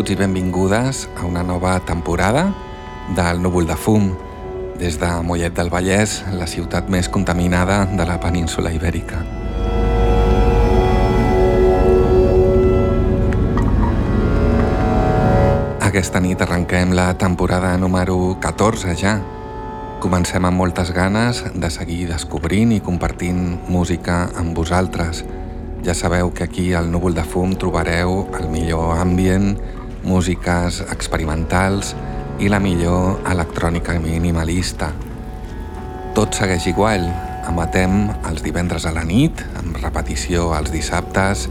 Benvinguts i benvingudes a una nova temporada del Núvol de Fum des de Mollet del Vallès, la ciutat més contaminada de la península ibèrica. Aquesta nit arrenquem la temporada número 14 ja. Comencem amb moltes ganes de seguir descobrint i compartint música amb vosaltres. Ja sabeu que aquí al Núvol de Fum trobareu el millor ambient, músiques experimentals i la millor electrònica minimalista. Tot segueix igual, emetem els divendres a la nit, amb repetició els dissabtes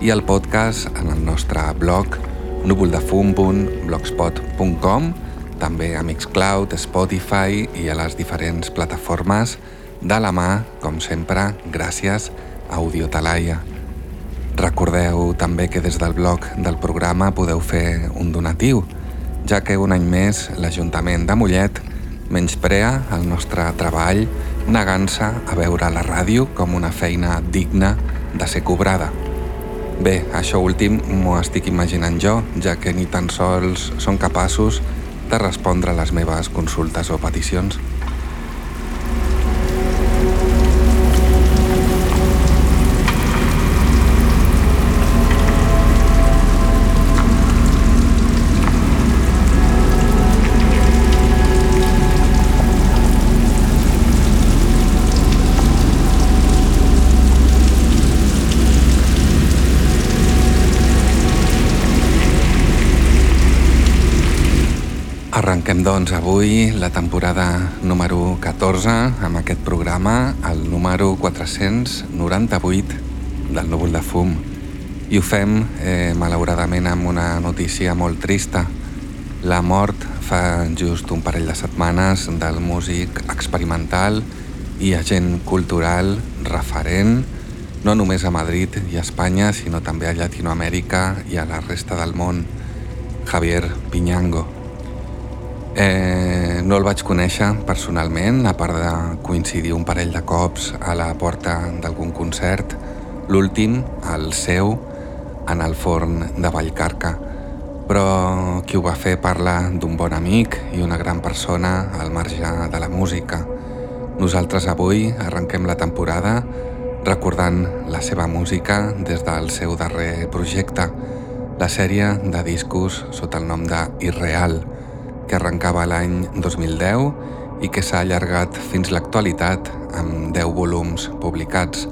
i el podcast en el nostre blog núvoldefum.blogspot.com, també a Mixcloud, Spotify i a les diferents plataformes de la mà, com sempre, gràcies a Audiotalaia. Recordeu també que des del blog del programa podeu fer un donatiu, ja que un any més l'Ajuntament de Mollet menysprea el nostre treball negant-se a veure la ràdio com una feina digna de ser cobrada. Bé, això últim m'ho estic imaginant jo, ja que ni tan sols són capaços de respondre a les meves consultes o peticions. Arrenquem doncs avui la temporada número 14 amb aquest programa, el número 498 del Núvol de Fum. I ho fem, eh, malauradament, amb una notícia molt trista. La mort fa just un parell de setmanes del músic experimental i agent cultural referent, no només a Madrid i a Espanya, sinó també a Llatinoamèrica i a la resta del món, Javier Piñango. Eh, no el vaig conèixer personalment, a part de coincidir un parell de cops a la porta d'algun concert, l'últim, el seu, en el forn de Vallcarca. Però qui ho va fer parla d'un bon amic i una gran persona al marge de la música. Nosaltres avui arrenquem la temporada recordant la seva música des del seu darrer projecte, la sèrie de discos sota el nom de Irreal, que arrencava l'any 2010 i que s'ha allargat fins l'actualitat amb 10 volums publicats,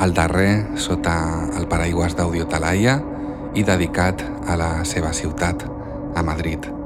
el darrer sota el paraigües d'Audiotalaia i dedicat a la seva ciutat, a Madrid.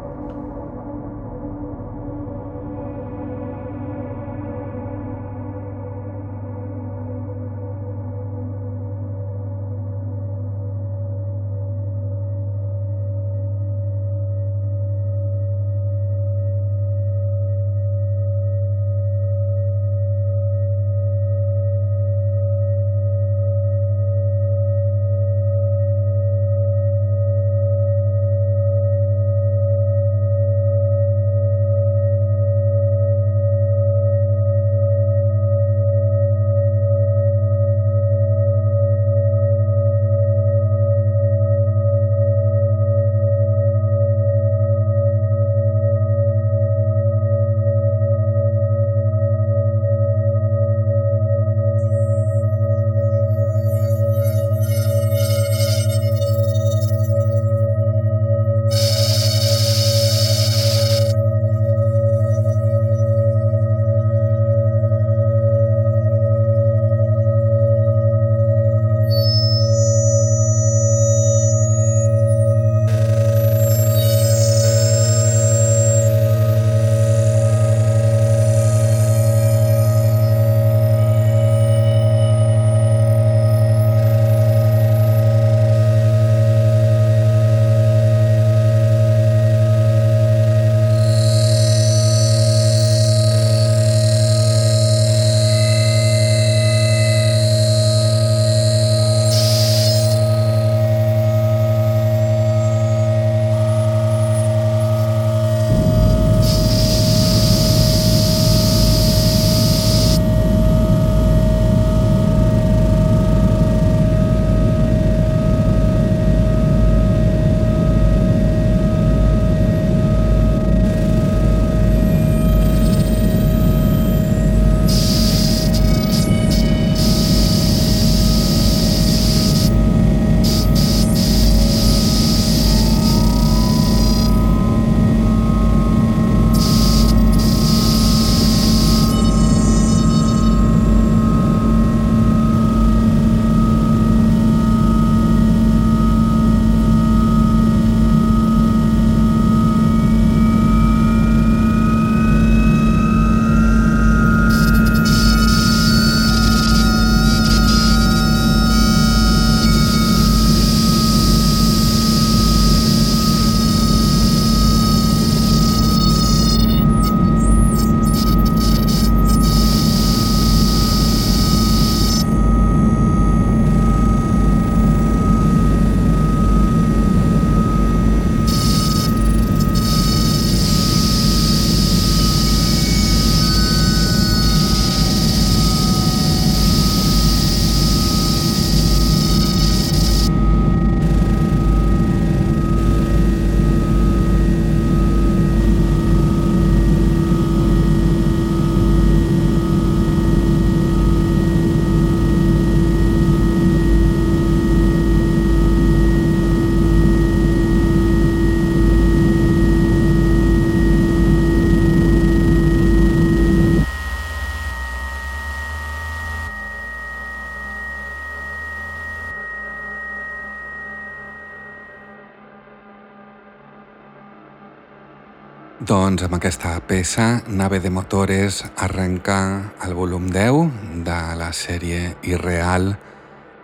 Doncs amb aquesta peça, Nave de Motores arrenca el volum 10 de la sèrie Irreal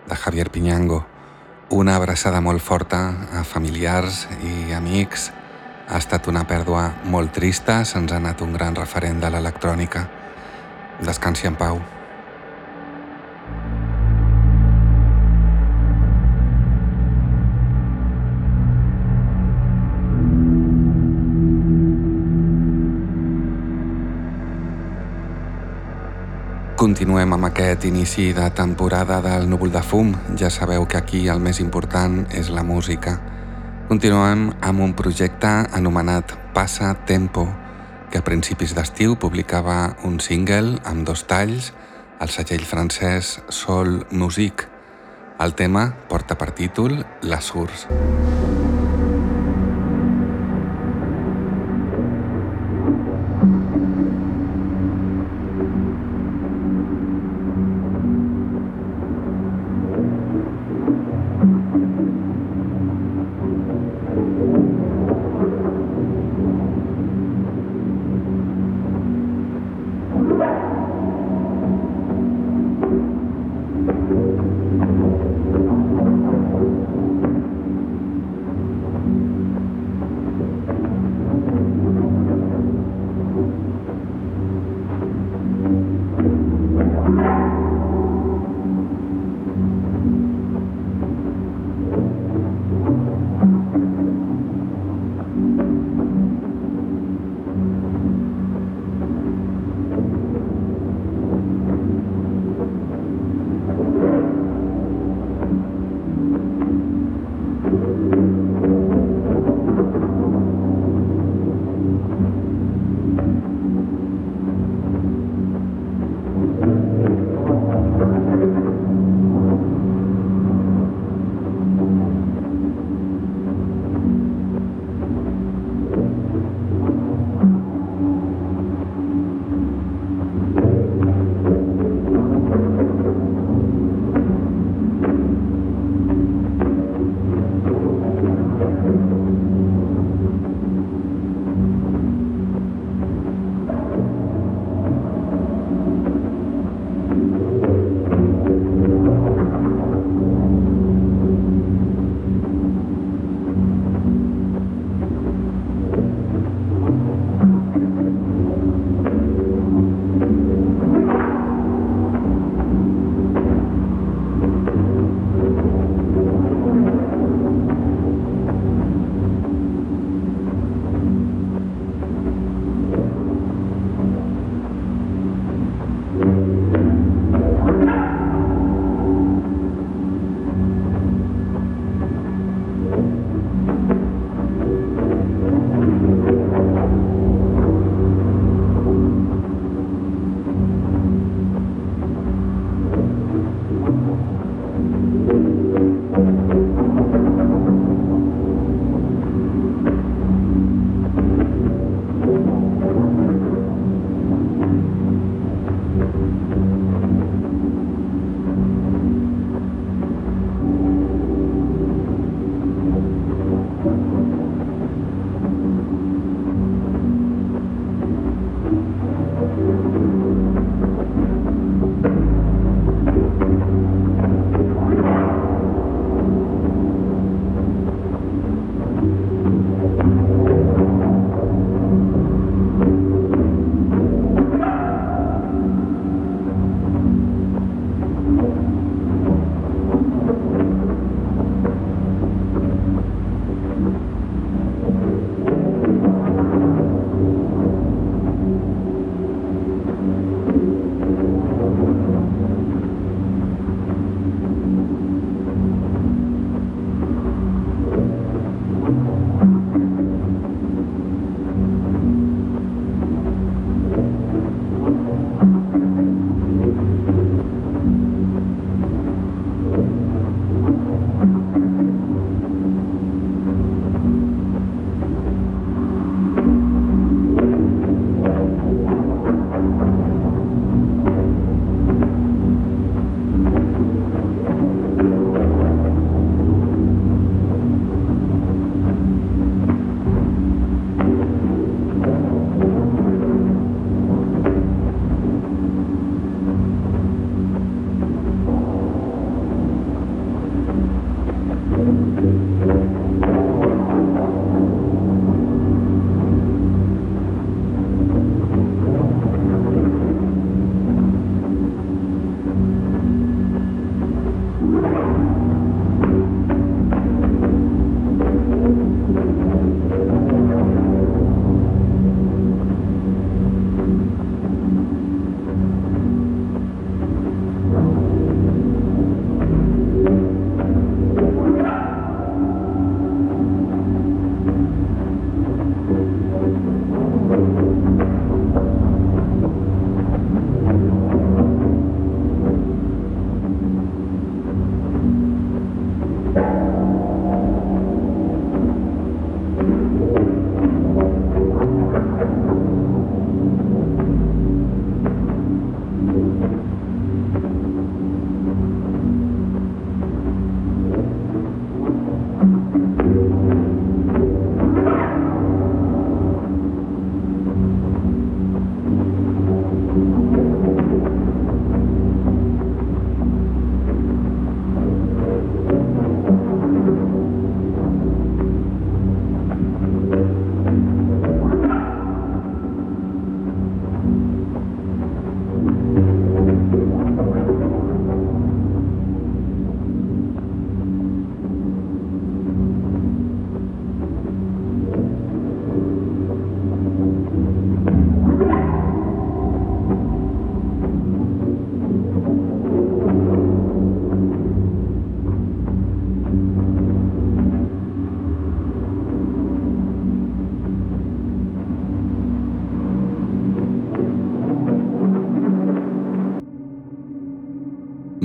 de Javier Piñango. Una abraçada molt forta a familiars i amics. Ha estat una pèrdua molt trista, se'ns ha anat un gran referent de l'electrònica. Descansi en pau. Continuem amb aquest inici de temporada del Núvol de Fum. Ja sabeu que aquí el més important és la música. Continuem amb un projecte anomenat Passa Tempo, que a principis d'estiu publicava un single amb dos talls al segell francès Sol Musique. El tema porta per títol La Source.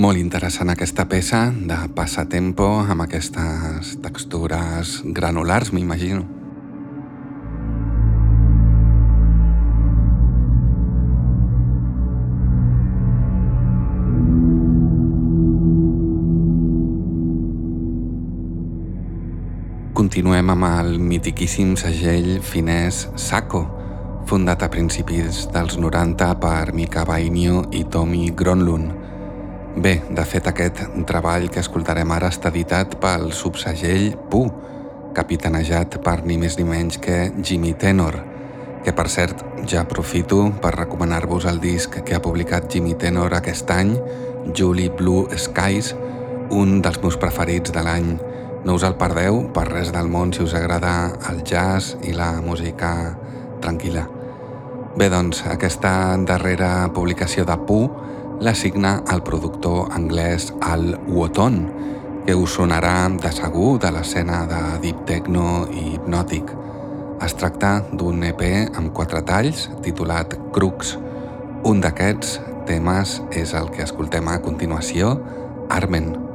Molt interessant aquesta peça de passatempo amb aquestes textures granulars, m'imagino. Continuem amb el mitiquíssim segell finès Sako, fundat a principis dels 90 per Mika Bainio i Tommy Gronlund, Bé, de fet aquest treball que escoltarem ara està editat pel subsegell Pu, capitanejat per ni més ni menys que Jimmy Tenor, que per cert ja aprofito per recomanar-vos el disc que ha publicat Jimmy Tenor aquest any, Julie Blue Skies, un dels meus preferits de l'any. No us el perdeu per res del món si us agrada el jazz i la música tranquil·la. Bé, doncs, aquesta darrera publicació de Pu la signa el productor anglès Al Woton, que us sonarà de segur de l'escena de deep techno i hipnòtic. Es tracta d'un EP amb quatre talls titulat Crux. Un d'aquests temes és el que escoltem a continuació, Armen.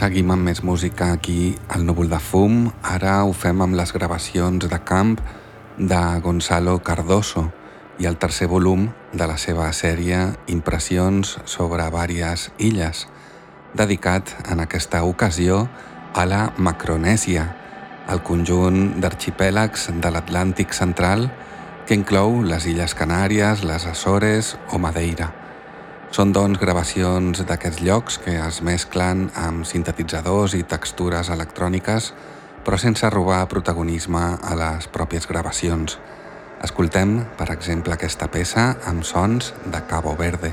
Seguim amb més música aquí al Núvol de Fum. Ara ho fem amb les gravacions de camp de Gonzalo Cardoso i el tercer volum de la seva sèrie Impressions sobre vàries illes, dedicat en aquesta ocasió a la Macronèsia, el conjunt d'arxipèlags de l'Atlàntic central que inclou les Illes Canàries, les Açores o Madeira. Són doncs gravacions d'aquests llocs que es mesclen amb sintetitzadors i textures electròniques però sense robar protagonisme a les pròpies gravacions. Escoltem, per exemple, aquesta peça amb sons de Cabo Verde.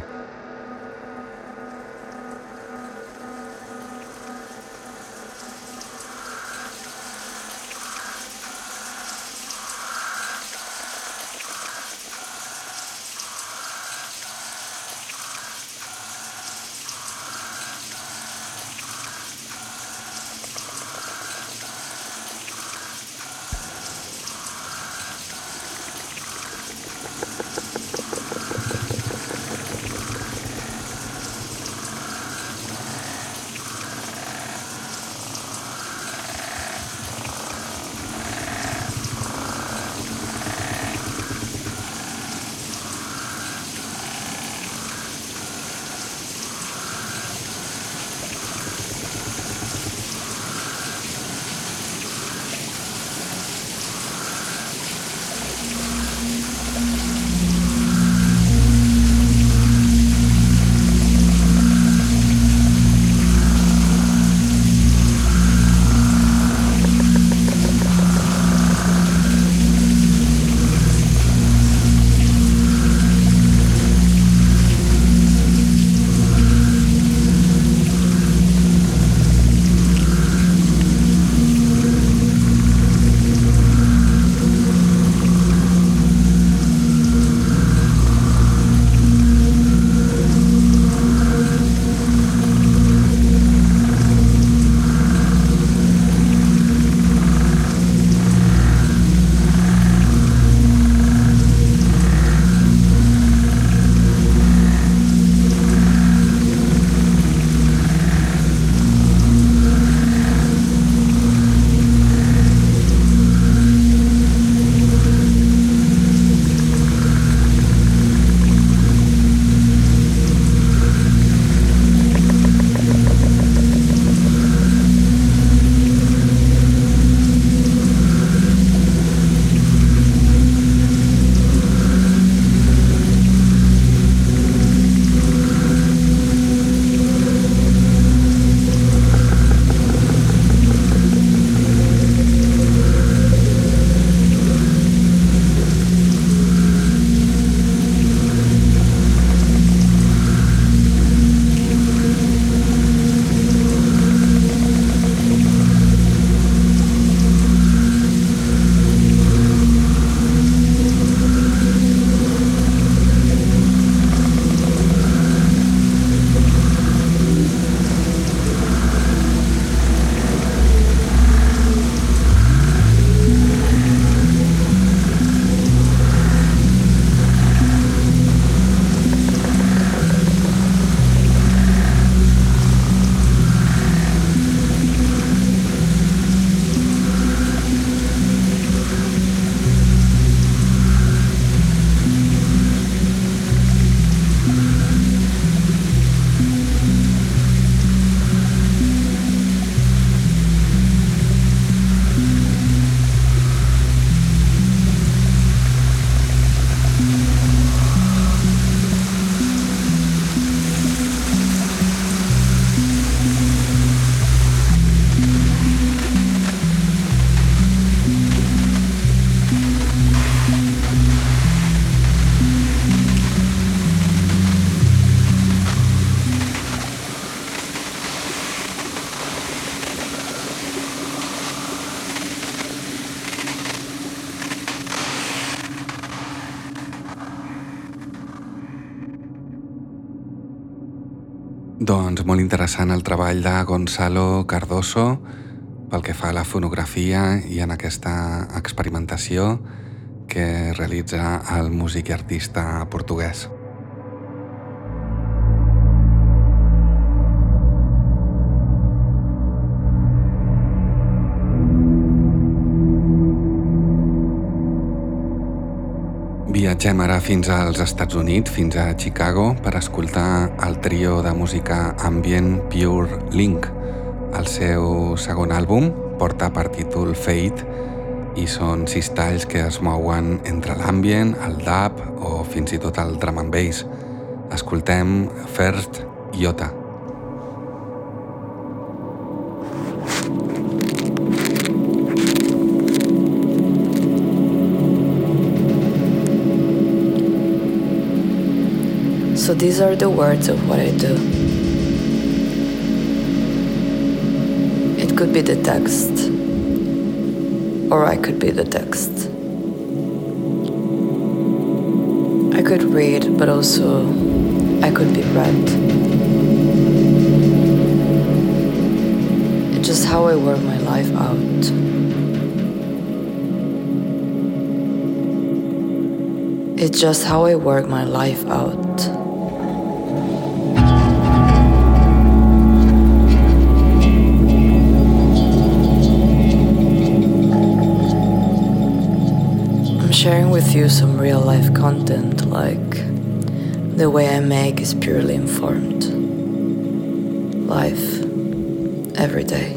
Doncs molt interessant el treball de Gonzalo Cardoso pel que fa a la fonografia i en aquesta experimentació que realitza el músic i artista portuguès. Viatgem ara fins als Estats Units, fins a Chicago, per escoltar el trio de música ambient Pure Link. El seu segon àlbum porta per títol Fate i són sis talls que es mouen entre l'ambient, el dub o fins i tot el drum and bass. Escoltem First Iota. So these are the words of what I do. It could be the text, or I could be the text. I could read, but also I could be read. It's just how I work my life out. It's just how I work my life out. Sharing with you some real life content, like the way I make is purely informed. Life, every day.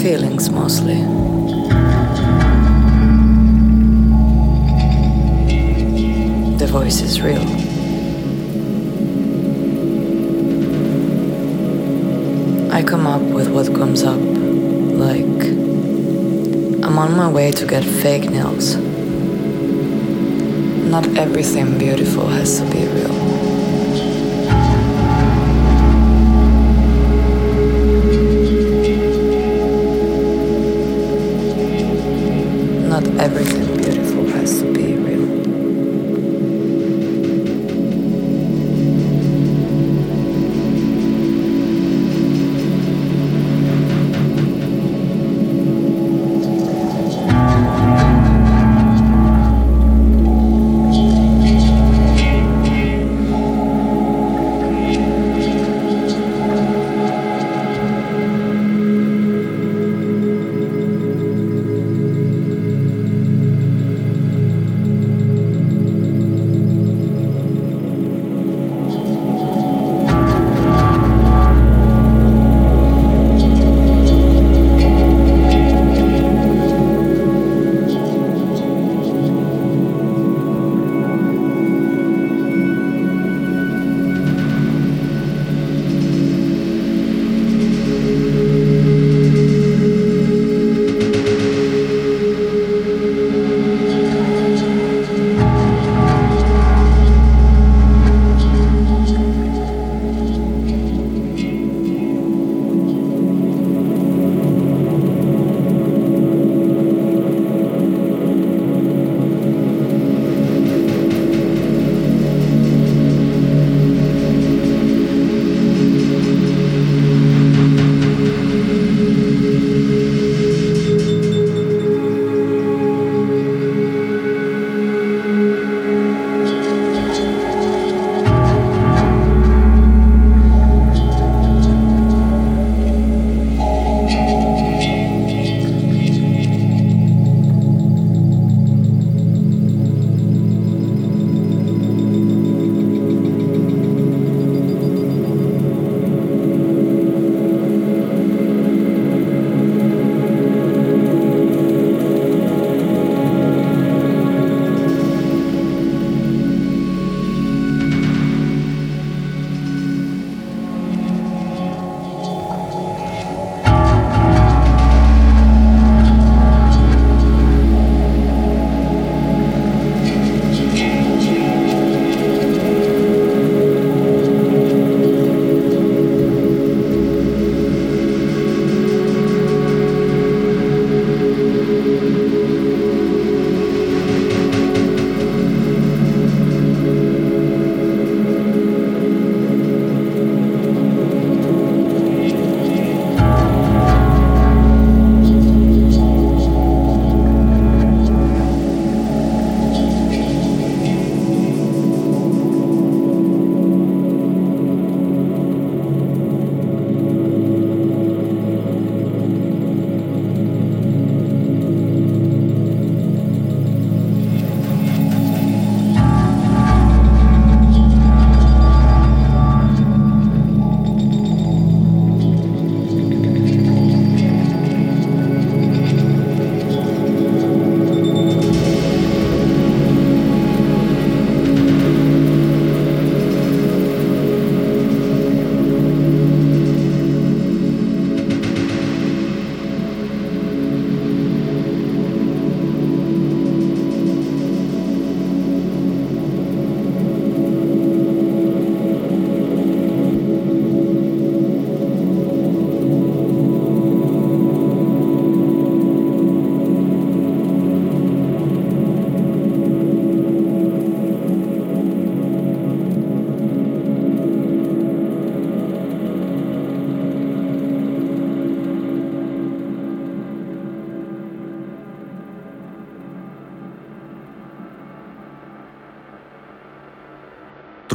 Feelings mostly. The voice is real. I come up with what comes up, like I'm on my way to get fake nails. Not everything beautiful has to be real.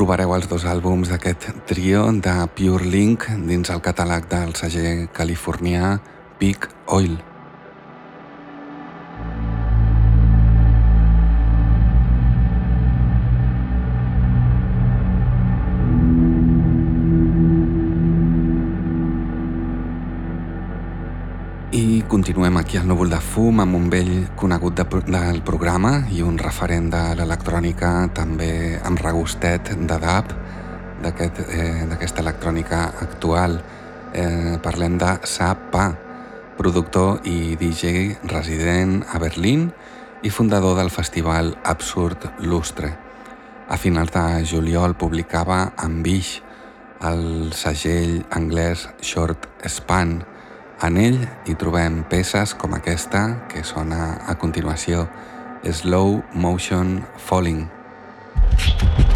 Trobareu els dos àlbums d'aquest trio de Pure Link dins el catàleg del segell californià Peak Oil. Aquí al núvol de fum amb un vell conegut de, del programa i un referent de l'electrònica també amb regustet de dub d'aquesta aquest, eh, electrònica actual. Eh, parlem de Sapa, productor i DJ resident a Berlín i fundador del festival Absurd Lustre. A finals de juliol publicava Ambish, el segell anglès Short Span, en ell hi trobem peces com aquesta que sona a continuació, Slow Motion Falling. Tal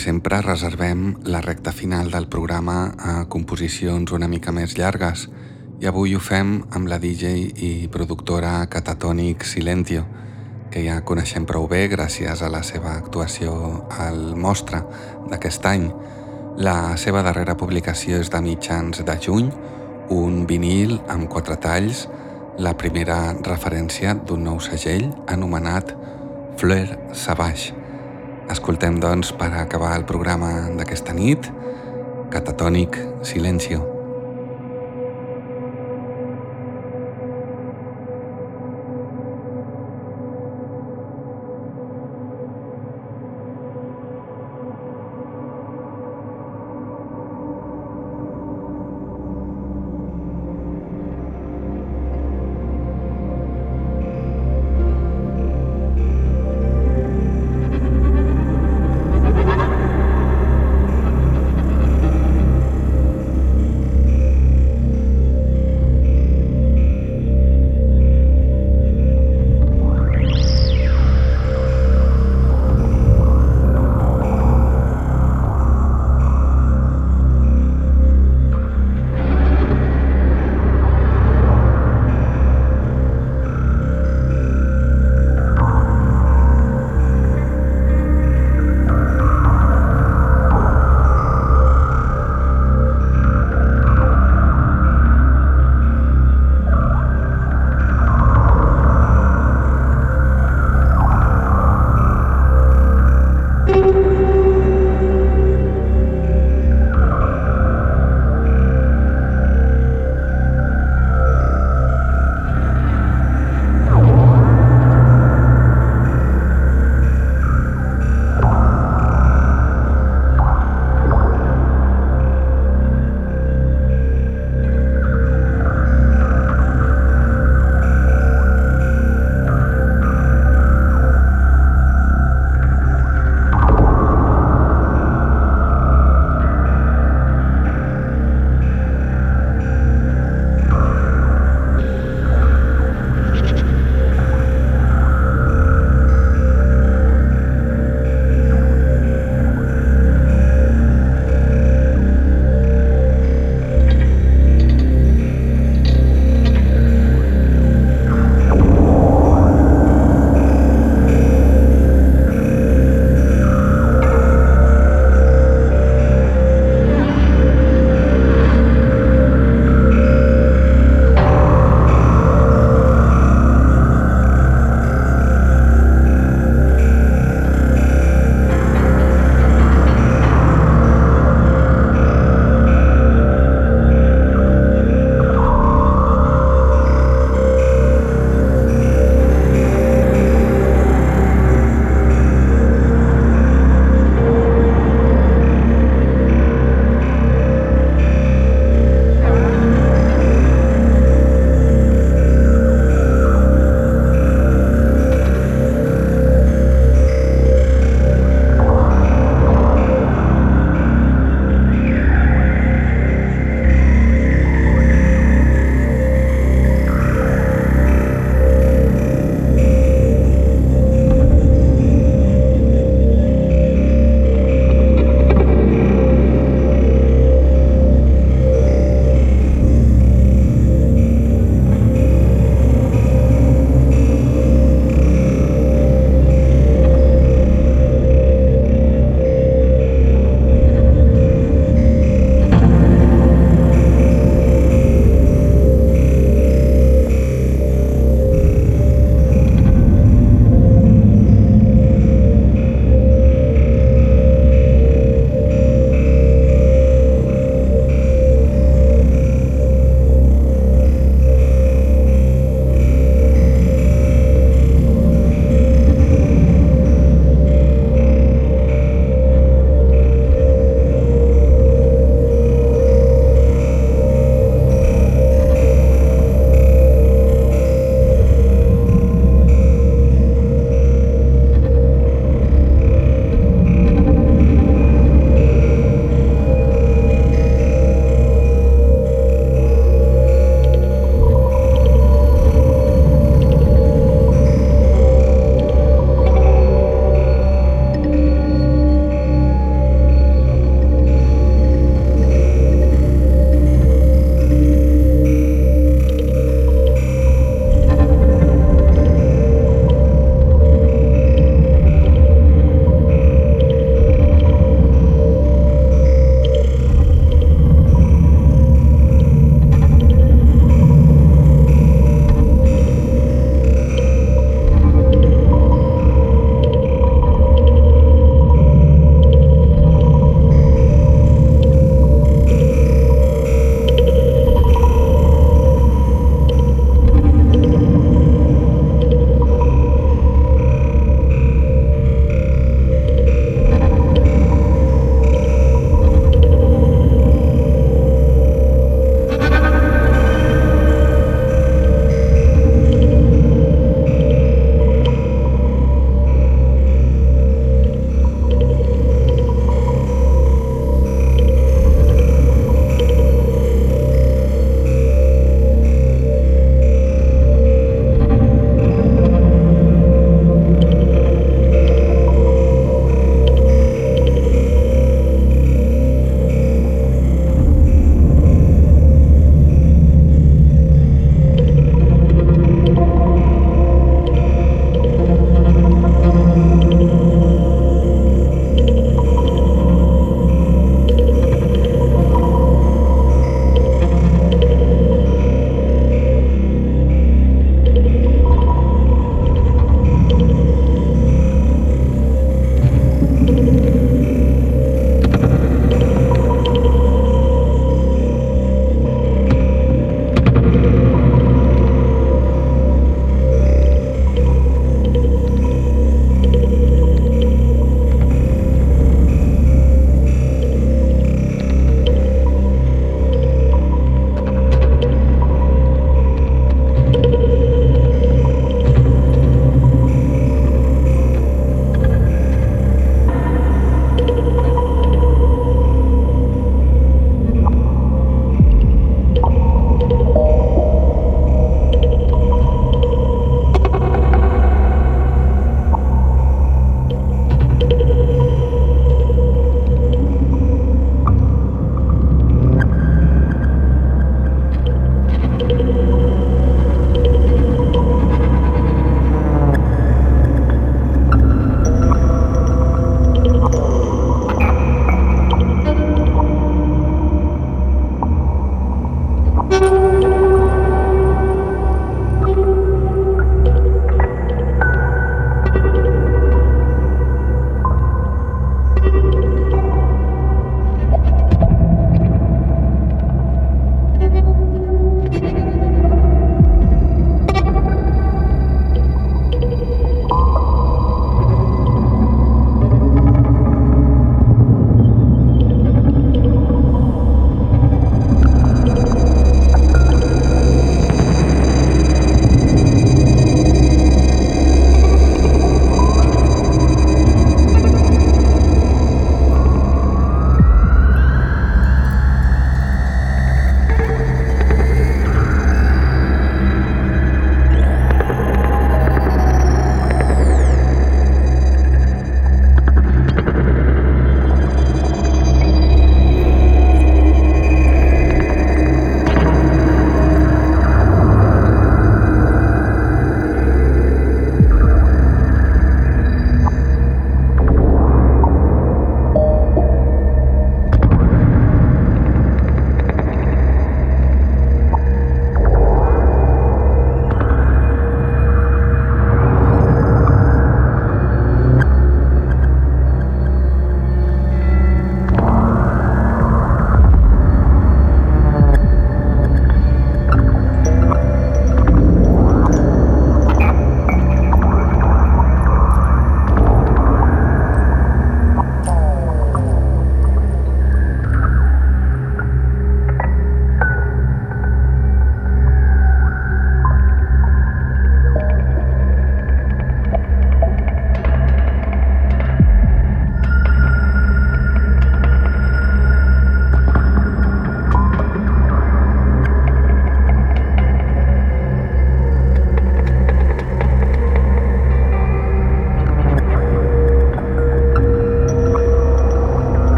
sempre, reservem la recta final del programa a composicions una mica més llargues i avui ho fem amb la DJ i productora Catatonic Silentio, que ja coneixem prou bé gràcies a la seva actuació al Mostra d'aquest any. La seva darrera publicació és de mitjans de juny, un vinil amb quatre talls, la primera referència d'un nou segell anomenat Fleur Savage. Escoltem, doncs, per acabar el programa d'aquesta nit, Catatònic Silencio.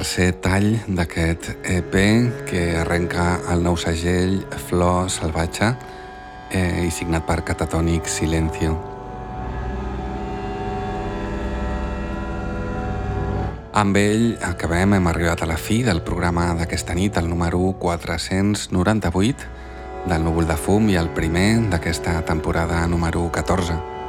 Tercer tall d'aquest EP que arrenca el nou segell Flor Salvatge eh, i signat per Catatònic Silencio. Amb ell acabem, hem arribat a la fi del programa d'aquesta nit, el número 498 del Núvol de Fum i el primer d'aquesta temporada número 14.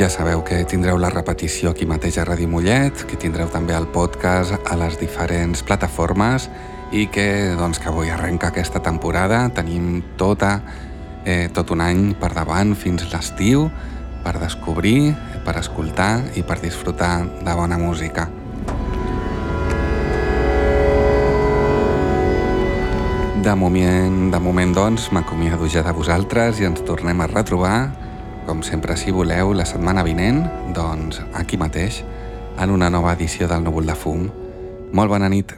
Ja sabeu que tindreu la repetició aquí mateix a Ràdio Mollet, que tindreu també el podcast a les diferents plataformes i que, doncs, que avui arrenca aquesta temporada. Tenim tota, eh, tot un any per davant fins l'estiu per descobrir, per escoltar i per disfrutar de bona música. De moment, de moment doncs, m'acomiado ja de vosaltres i ens tornem a retrobar, com sempre si voleu, la setmana vinent, doncs aquí mateix, en una nova edició del Núvol de Fum. Molt bona nit.